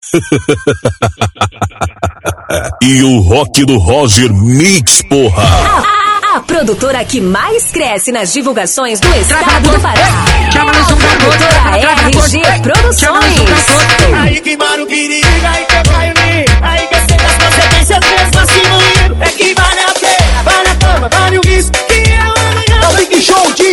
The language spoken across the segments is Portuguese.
e o rock do Roger Mix, porra! A, a, produtora que mais cresce nas divulgações do estado do Pará. Produtora RG Produções. Aí que mano perigo, aí que eu caio em Aí que eu sei das consequências mesmo assim É que vale a pena, vale a fama, vale o risco. Que é o amanhã. É o Big Show DJ.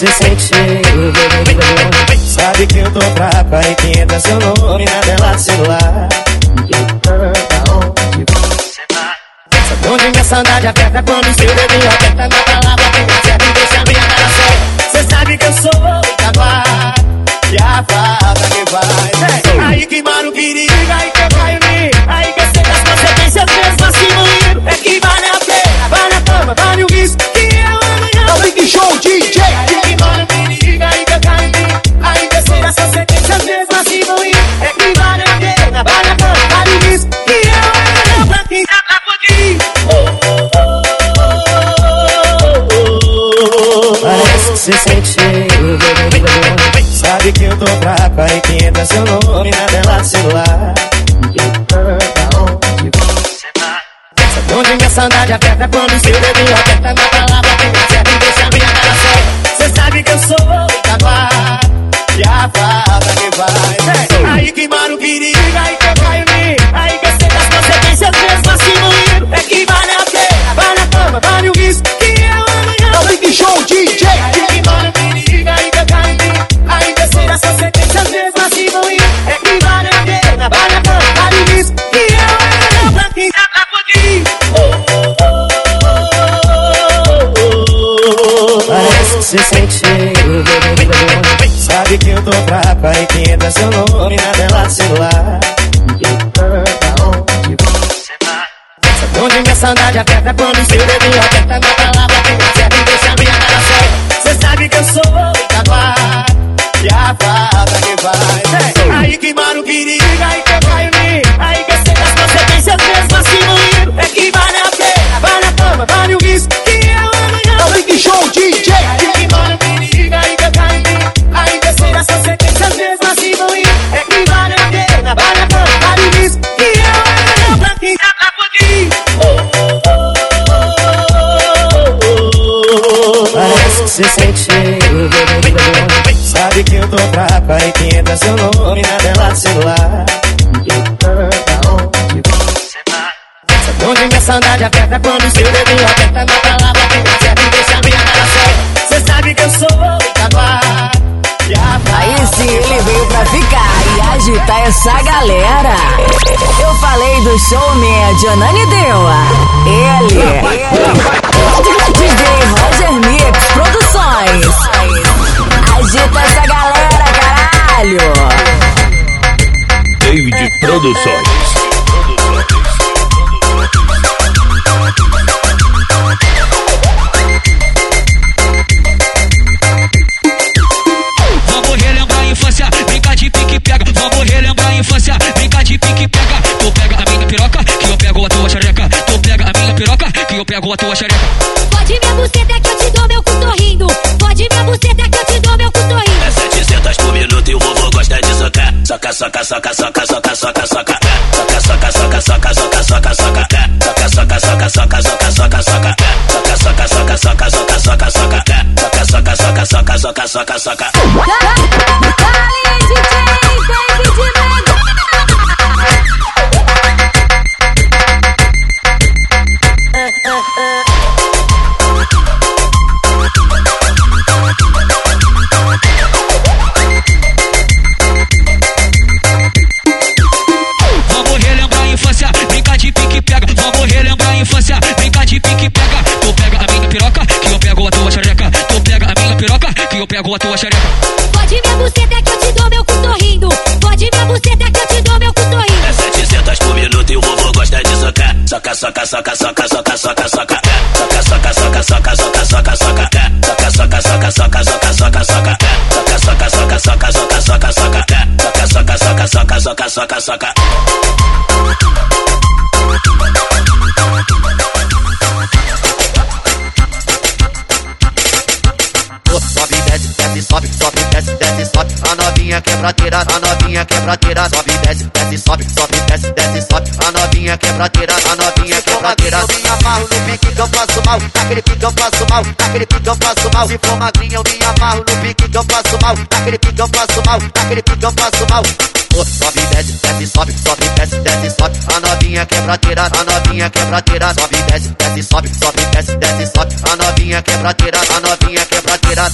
Se sente Sabe que eu tô e que entra seu nome na tela do celular. Você vai? Sabe onde minha saudade aperta quando seu dedinho aperta na palavra que me e deixa minha cara só. Cê sabe que eu sou Itaguá E a fada que vai. Aí que mano se sente Sabe que eu tô brava e que entra seu nome na tela celular. Onde minha saudade aperta quando seu dedinho aperta na Se sente Sabe que eu tô brava e que entra seu nome na tela do celular. Onde minha saudade aperta quando seu dedinho aperta na palavra e agitar essa galera. Eu falei do showman Jonani Dewa. Ele. DJ Roger Mix Produções. Agita essa galera, caralho. David Produções. Eu pego a tua xereca. Pode minha buceta que eu te dou meu cu sorrindo. Pode minha buceta que eu te dou meu cu sorrindo. É 700 por minuto e o vovô gosta de socar. Soca, soca, soca, soca, soca, soca, soca. Soca, soca, soca, soca, soca, soca, soca. Soca, soca, soca, soca, soca, soca, soca. Soca, soca, soca, soca, soca, soca, soca. Soca, soca, soca, soca, soca, soca, soca. Pego a tua xereca. Pode minha buceta que eu te dou meu cu sorrindo. Pode minha buceta que eu te dou meu cu sorrindo. É 700 por minuto e o vovô gosta de socar. Soca, soca, soca, soca, soca, soca, soca. Soca, soca, soca, soca, soca, soca, soca. Soca, soca, soca, soca, soca, soca, soca. Soca, soca, soca, soca, soca, soca, soca. Soca, soca, soca, soca, soca, soca, soca, quebradeira, a novinha quebradeira. Sobe, desce, desce, sobe, sobe, desce, desce, sobe. A novinha quebradeira, a novinha quebradeira. Eu me amarro no pique que eu faço mal. Naquele pique eu faço mal, naquele pique eu faço mal. Se for magrinha, eu me amarro no pique que eu faço mal. Naquele pique eu faço mal, naquele pique eu faço mal. Sobe, desce, desce, sobe, sobe, desce, desce, sobe. A novinha quebradeira, a novinha quebradeira. Sobe, desce, desce, sobe, sobe, desce, desce, sobe. A novinha quebradeira, a novinha quebradeira.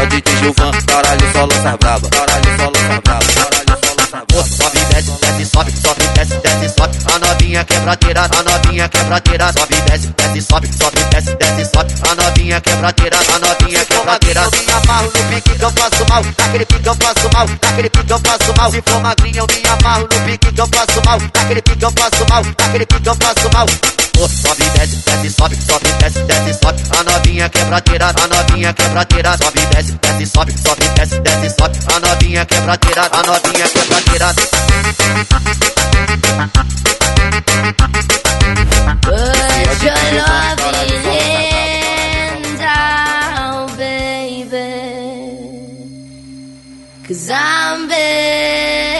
É DJ Gilvan, caralho, só lança braba. Caralho, só lança braba. Caralho, só lança braba. sobe, desce, desce, sobe, sobe, desce, desce, sobe. A novinha quebradeira, a novinha quebradeira. Sobe, desce, desce, sobe, sobe, desce, desce, sobe. A novinha quebradeira, a novinha quebradeira. Eu me amarro no pique que eu faço mal. Naquele pique eu faço mal, naquele pique eu faço mal. Se for magrinha, eu me amarro no pique que eu faço mal. Naquele pique eu faço mal, naquele pique eu faço mal. Oh, sobe, desce, desce, sobe, sobe, desce, desce, sobe. A novinha quebradeira, a novinha quebradeira. Sobe, desce, desce, sobe, sobe, desce, desce, sobe. A novinha quebradeira, a novinha quebradeira. Put your baby. Cause I'm begging.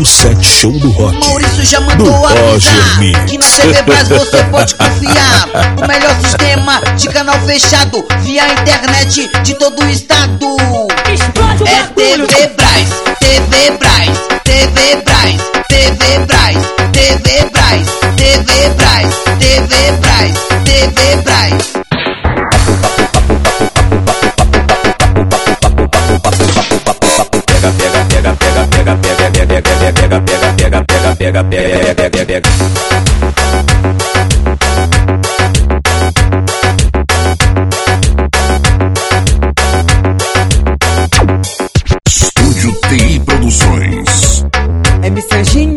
O Set Show do Rock. Maurício já Do mandou avisar que na TV Brás você pode confiar. O melhor sistema de canal fechado via internet de todo o estado. É. TV Brás, TV Brás, TV Brás, TV Brás, TV Brás, TV Brás, TV Brás, TV Brás. pega, pega, pega, pega, pega, pega, pega, pega. Estúdio TI Produções. É Serginho.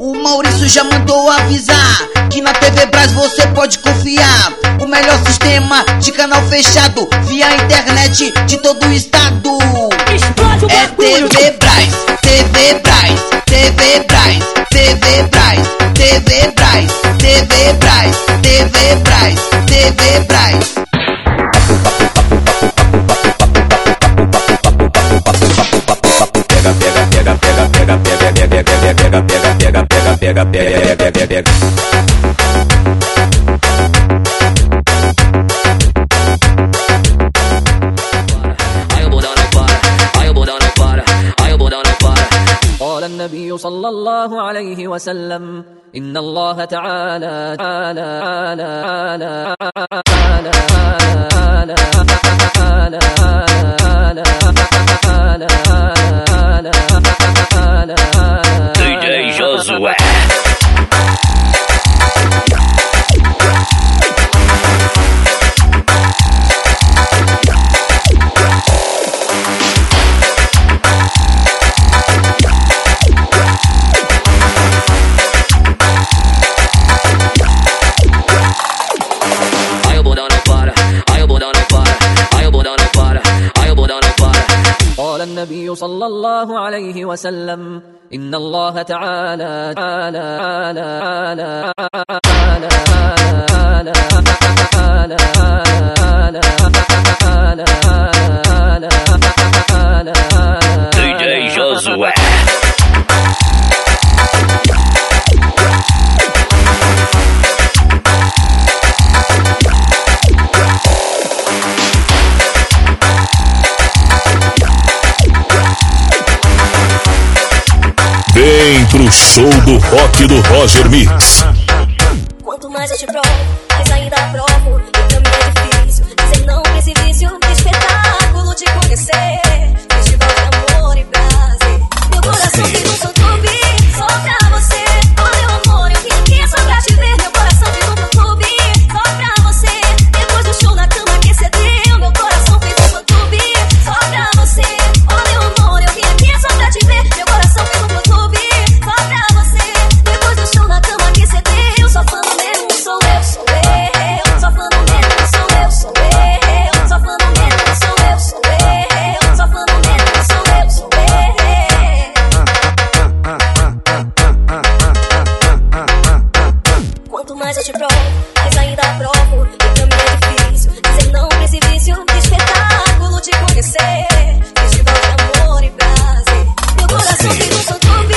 O Maurício já mandou avisar que na TV Brasil você pode confiar. O melhor sistema de canal fechado via internet de todo o estado. Explode o é TV TV Brás, TV Brás, TV Brás, TV Brás, TV Brás, TV Brás, TV Brás. Pega, pega, pega, pega, pega, pega, pega, pega, pega, pega, pega, pega, pega, pega, pega, pega. صلى الله عليه وسلم. إن الله تعالى تعالى تعالى تعالى تعالى تعالى وسلم. إن الله تعالى تعالى تعالى تعالى, تعالى, تعالى, تعالى تعالى Vem pro show do rock do Roger Mix. Quanto mais eu te provo, mais ainda provo. mas ainda provo que também é difícil. Dizer não pra esse espetáculo de conhecer, vestido de amor e prazer. Meu coração tem um santo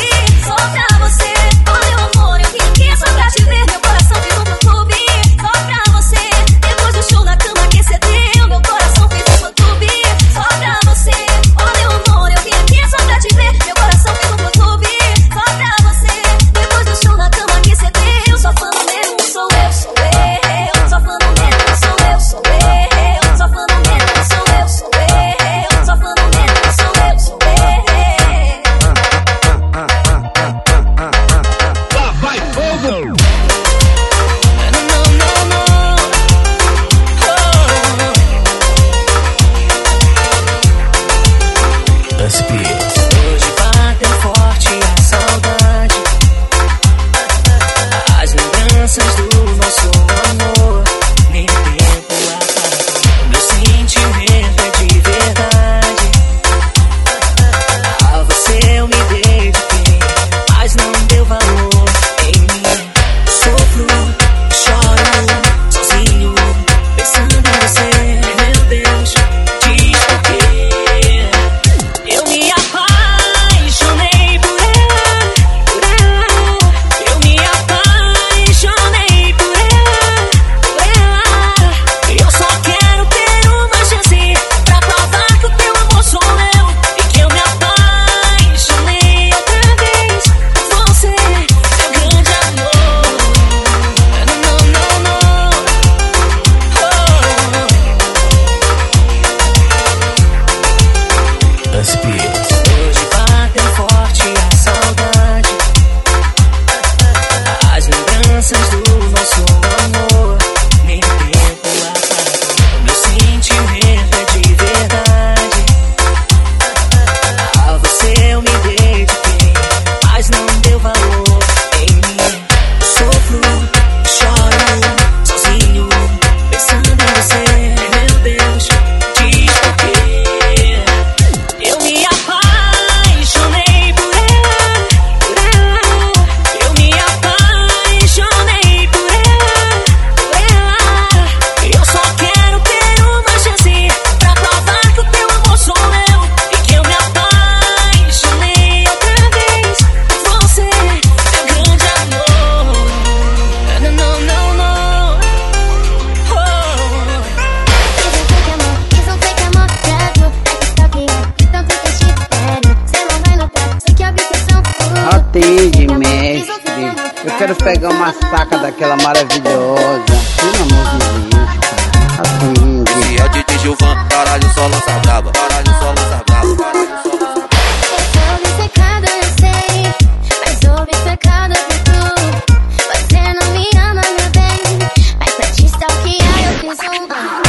quero pegar uma saca daquela maravilhosa. Pelo amor de Deus, cara. Tá assim, Esse é de Gilvan, caralho, só lança braba. Caralho, só lança braba. Caralho, só lança braba. Você não me ama, meu bem Mas pra te salvar eu fiz um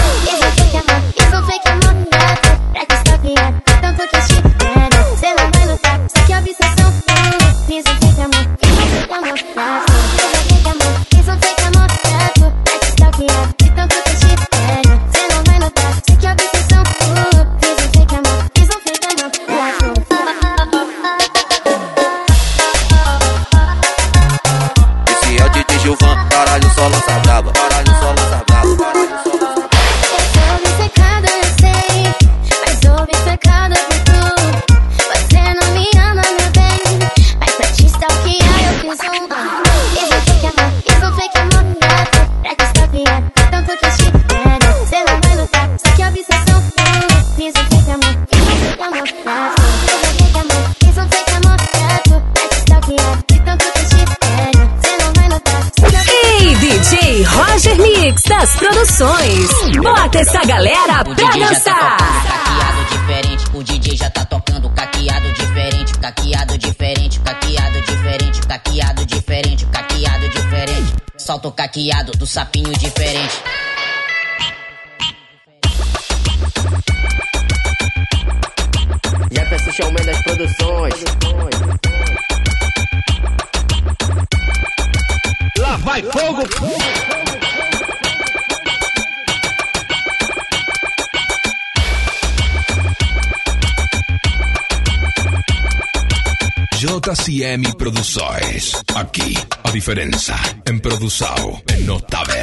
JCM Produções. Aqui, a diferença em produção é notável.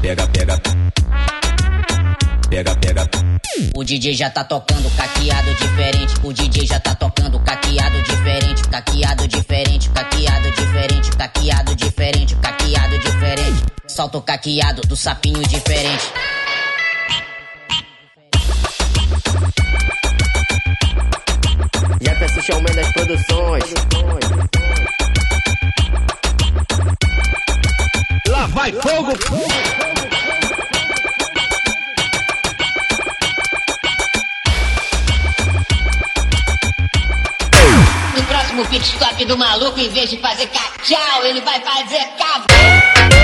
Pega, pega. Pega, pega. O DJ já tá tocando caqueado diferente. O DJ já tá tocando caqueado diferente. Caqueado diferente, caqueado diferente, caqueado diferente, caqueado diferente. Solta o caqueado do sapinho diferente. Jefferson Showman das produções. Lá vai fogo! No próximo pit stop do maluco, em vez de fazer cachau, ele vai fazer cavo.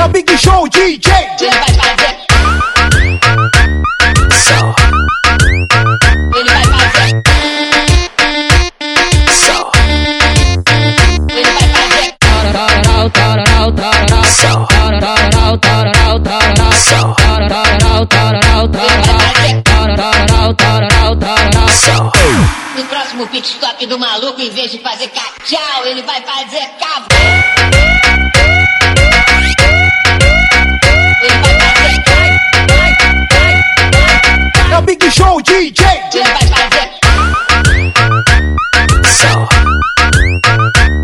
É o Big Show DJ! Ele vai fazer. Ele vai fazer. Ele vai fazer. No próximo pit stop do maluco, em vez de fazer cachau, ele vai fazer cavo. show DJ. Ele vai fazer. Só.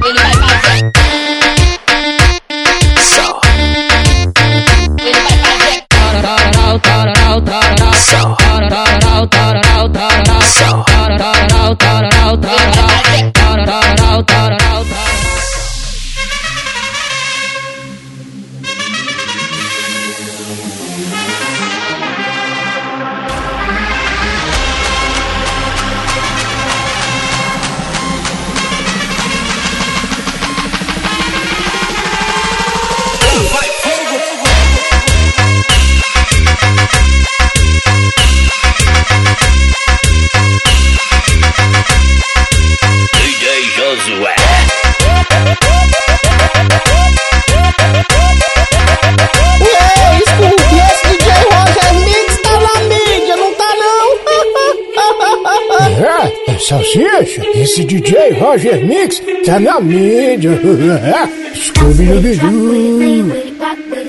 Ele vai fazer. Só. Ele vai fazer. Tararau, tararau, tararau. Só. Tararau, tararau, tararau. Só. Tararau, tararau, tararau. Tararau, tararau, tararau. Salsicha, esse DJ Roger Mix tá na mídia.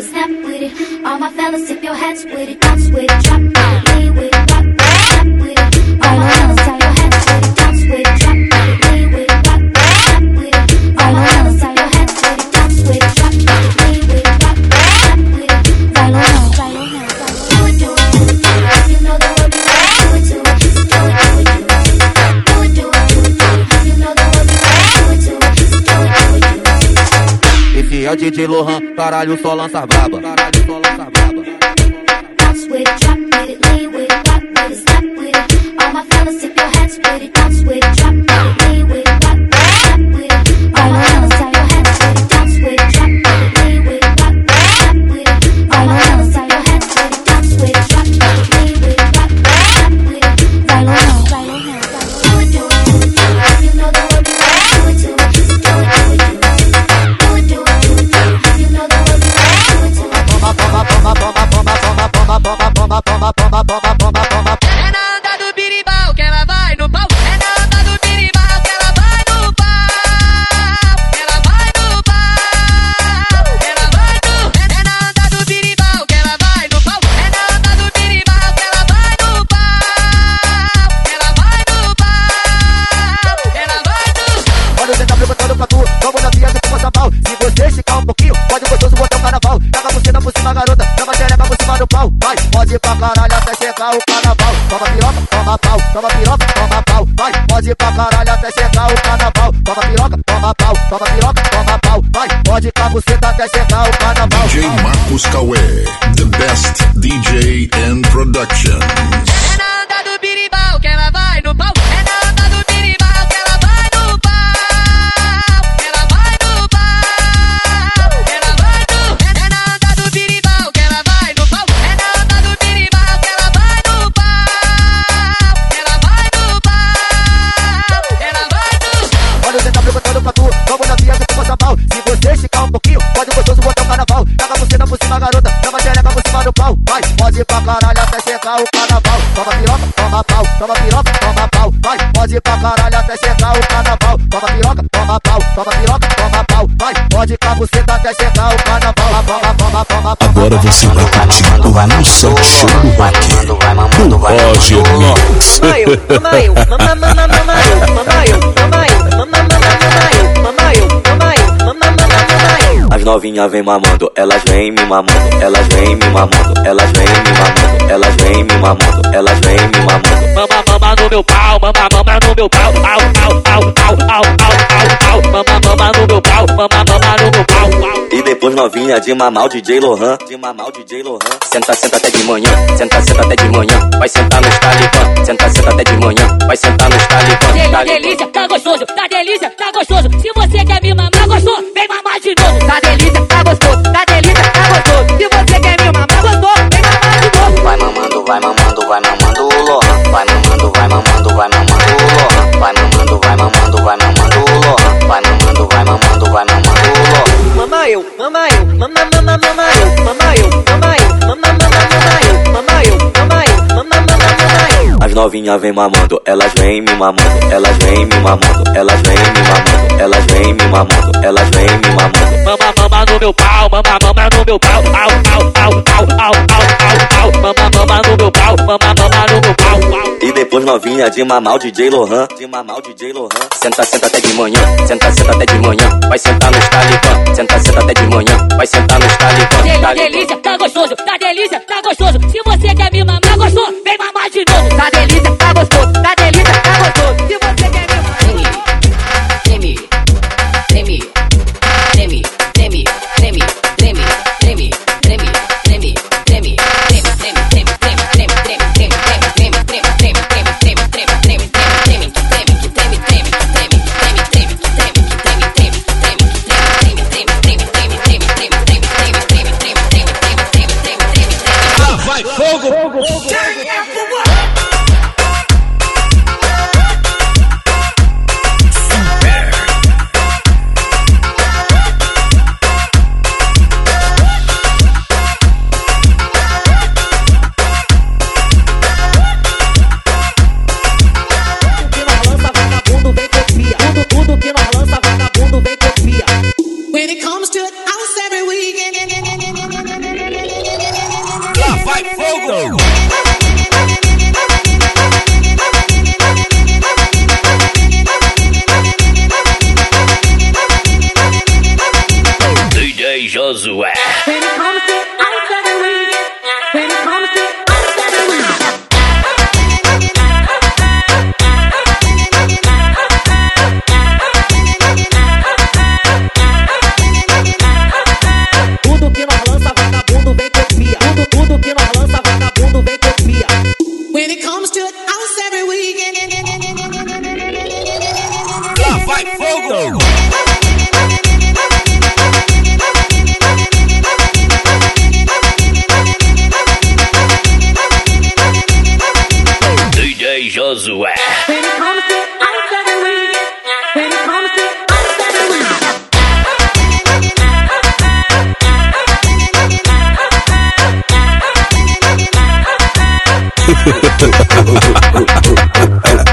Snap with it. All my fellas, tip your it, it, drop it, with it, DJ Lohan, caralho, só lança braba. Caralho, só lança braba. With it, with it, with it, with it, snap with it. All my your with it, with it, Agora você vai curtir o Missão Show do Rock. Do Roger Mix. Mamaio, mamaio, mamaio, mamaio, mamaio, mamaio, mamaio, mamaio, mamamama, mamaio. As novinhas vem mamando, elas vêm me mamando, elas vêm me mamando, elas vêm me mamando, elas vêm me mamando, elas vêm me mamando. Mama, mama no meu pau, mama, mama no meu pau, au, au, au, depois novinha de mamar o DJ Lohan, de mamar o DJ Lohan. Senta, senta até de manhã, senta, senta até de manhã. Vai sentar no talibã, senta, senta até de manhã. Vai sentar no talibã, Tá delícia, tá gostoso, tá delícia, tá gostoso. Se você quer me mamar, gostou, vem mamar de novo. Tá delícia, tá gostoso, tá delícia, tá gostoso. Se você quer me mamar, gostou, vem mamar de novo. Vai mamando, vai mamando, vai mamando o Lohan. Vai mamando, vai mamando, vai mamando o Lohan. Vai mamando, vai mamando, vai mamando o Lohan. Vai mamando, vai mamando, vai mamando o Lohan. Mamaio, mamaio, mamamama, mamaio, mamaio, mamaio, mamamama, mamaio, mamaio, mamaio, mamamama, mamaio. As novinhas vem mamando, elas vêm me mamando, elas vêm me mamando, elas vêm me mamando, elas vêm me mamando, elas vêm me mamando. Mama, mama no meu pau, mama, mama no meu pau, au, au, au, au, au, au, au, mama, mama no meu pau, mama, mama no meu pau, depois novinha de mamar o DJ Lohan, de mamar o DJ Lohan. Senta, senta até de manhã, senta, senta até de manhã. Vai sentar no talibã, senta, senta até de manhã. Vai sentar no talibã, Tá delícia, tá gostoso, tá delícia, tá gostoso. Se você quer me mamar, gostou, vem mamar de novo. Tá delícia, tá gostoso, tá delícia,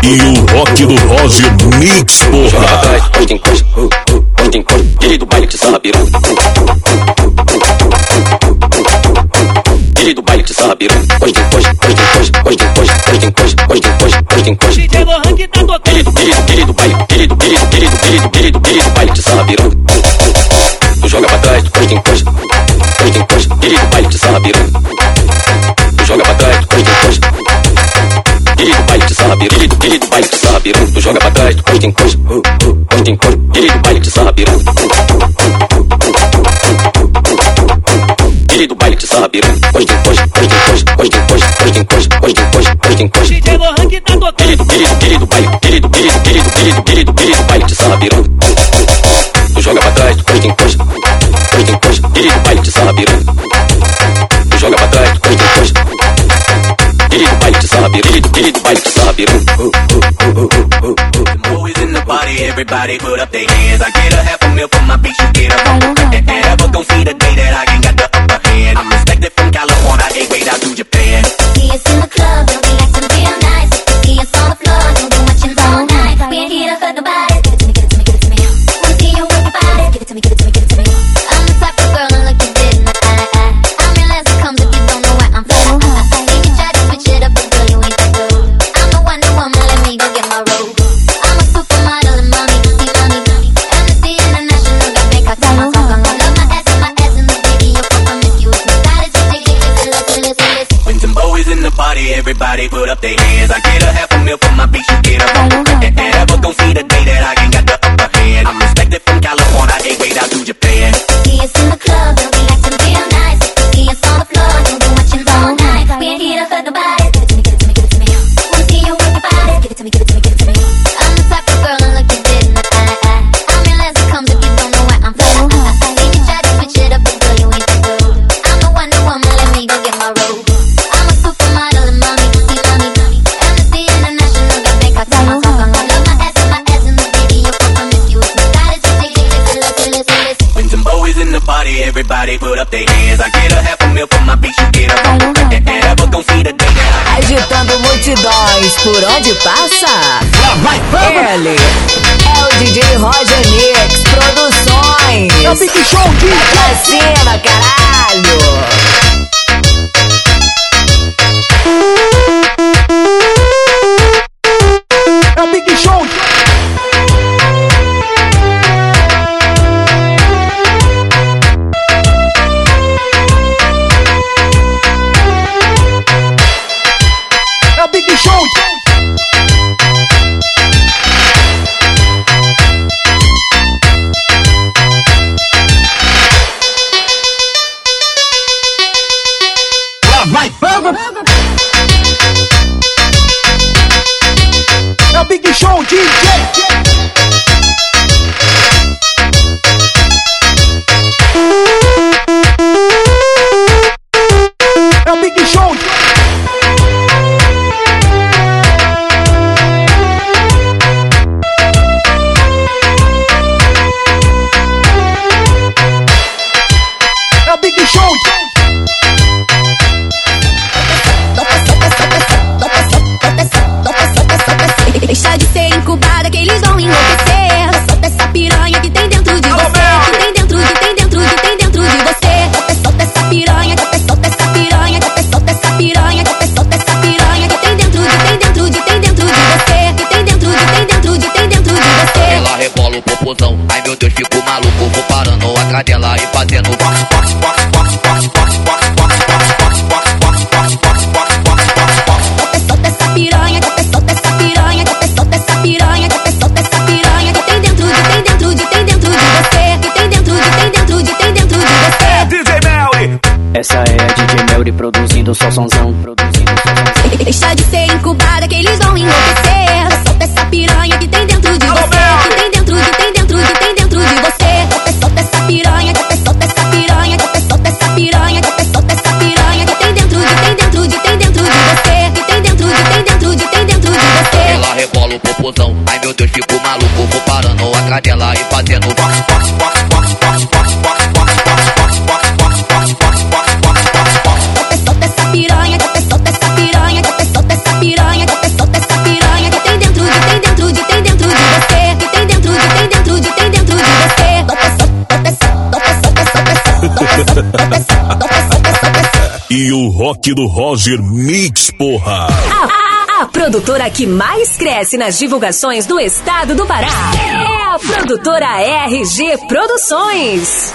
E o rock do Roger Mix, porra. Onde encosta, DJ do baile que te sarra piranha. DJ do baile que te sarra piranha. Onde encosta, onde encosta, onde encosta, onde encosta, onde encosta, onde encosta. DJ Lohan que tá tocando. DJ querido, baile, DJ do, DJ querido, DJ do, baile de te. Tu joga pra trás, tu onde encosta, onde encosta, DJ querido, baile de te. Tu joga pra trás, tu onde querido, baile de sarra pirudo, querido, baile de sarra tu joga pra trás, costa em costa, costa em costa, querido, baile de sarra pirudo. Querido baile de sarra pirudo, costa em costa, costa em costa, costa em costa, costa em costa, costa em costa, costa em costa. DJ Lohan que tá tocando. Querido, querido, querido baile, querido, querido, querido, querido, querido, querido baile de sarra pirudo. Tu joga pra trás, costa em costa, costa em costa, querido baile de sarra pirudo. sloppy, get it, get it right sloppy. Ooh, ooh, ooh, ooh, Boys in the party, everybody put up their hands. I get a half a mil for my beat, you get a bone. And ever gon' see the day that I ain't got the upper hand. I'm respected from California, I ain't wait out to Japan. they put up they Ele é o DJ Roger Mix Produções. É o Big Show de... Pra cima, caralho. Yuri produzindo só sonzão, produzindo só sonzão. Deixa de ser incubada que eles vão enlouquecer. Solta essa piranha que tem dentro de você. Que tem dentro, que tem dentro, que tem dentro de você. Solta, solta essa piranha, solta solta essa piranha, solta solta essa piranha, solta solta essa piranha que tem dentro, que tem dentro, que tem dentro de você. Que tem dentro, que tem dentro, que tem dentro de você. Ela rebola o popozão, ai meu Deus, fico maluco. Vou parando a dela e fazendo box, box, e o rock do Roger Mix, porra. A, a, a produtora que mais cresce nas divulgações do estado do Pará é a produtora RG Produções.